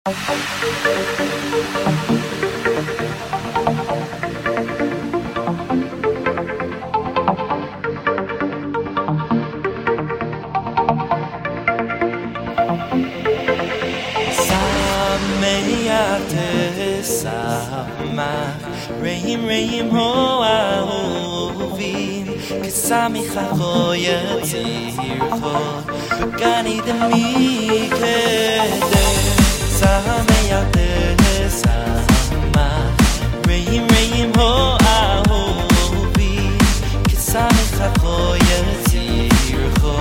רעים רעים אהובים, יציר mes a khoye tsir kho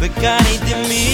be kan it mi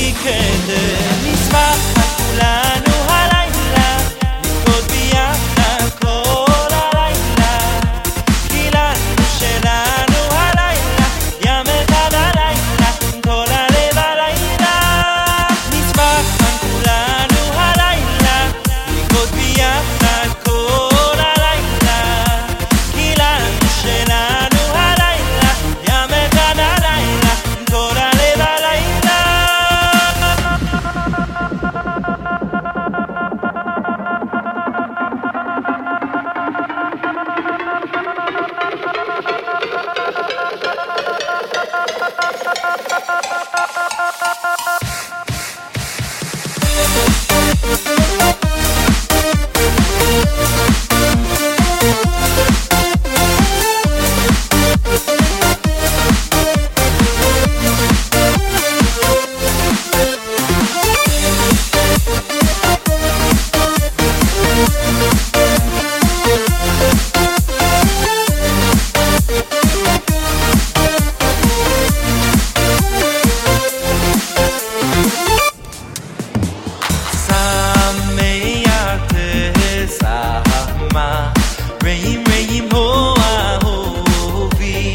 ریم ریم هو هو بی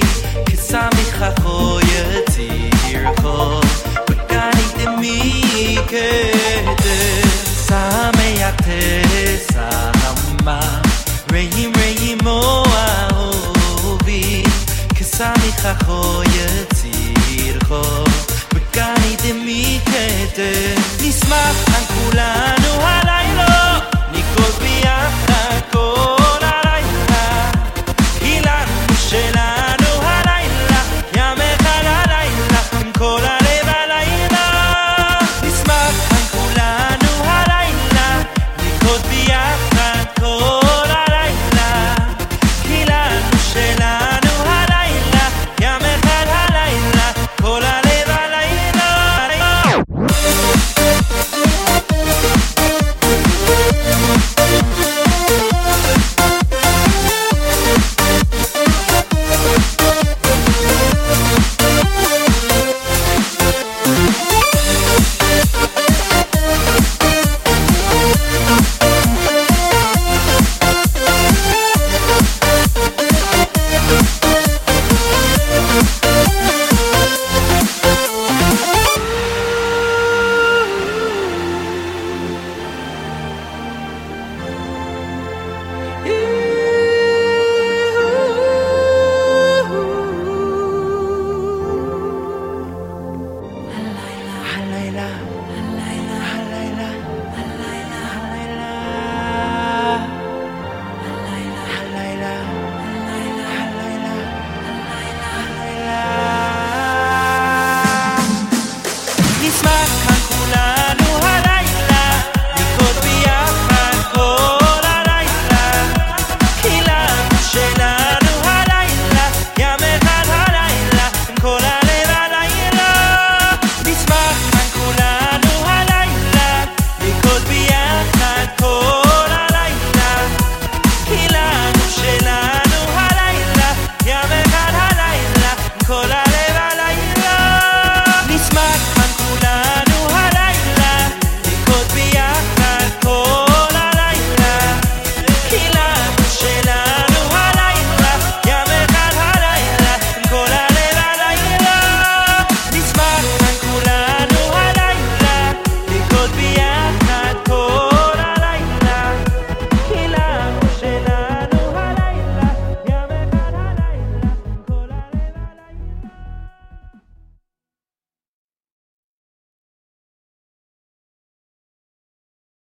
که سامی خخوی تیر خو بگانی دمی که ده سامی یکته ساما ریم ریم هو هو بی که سامی خخوی تیر خو بگانی دمی که ده نسمח عن כולנו הלאה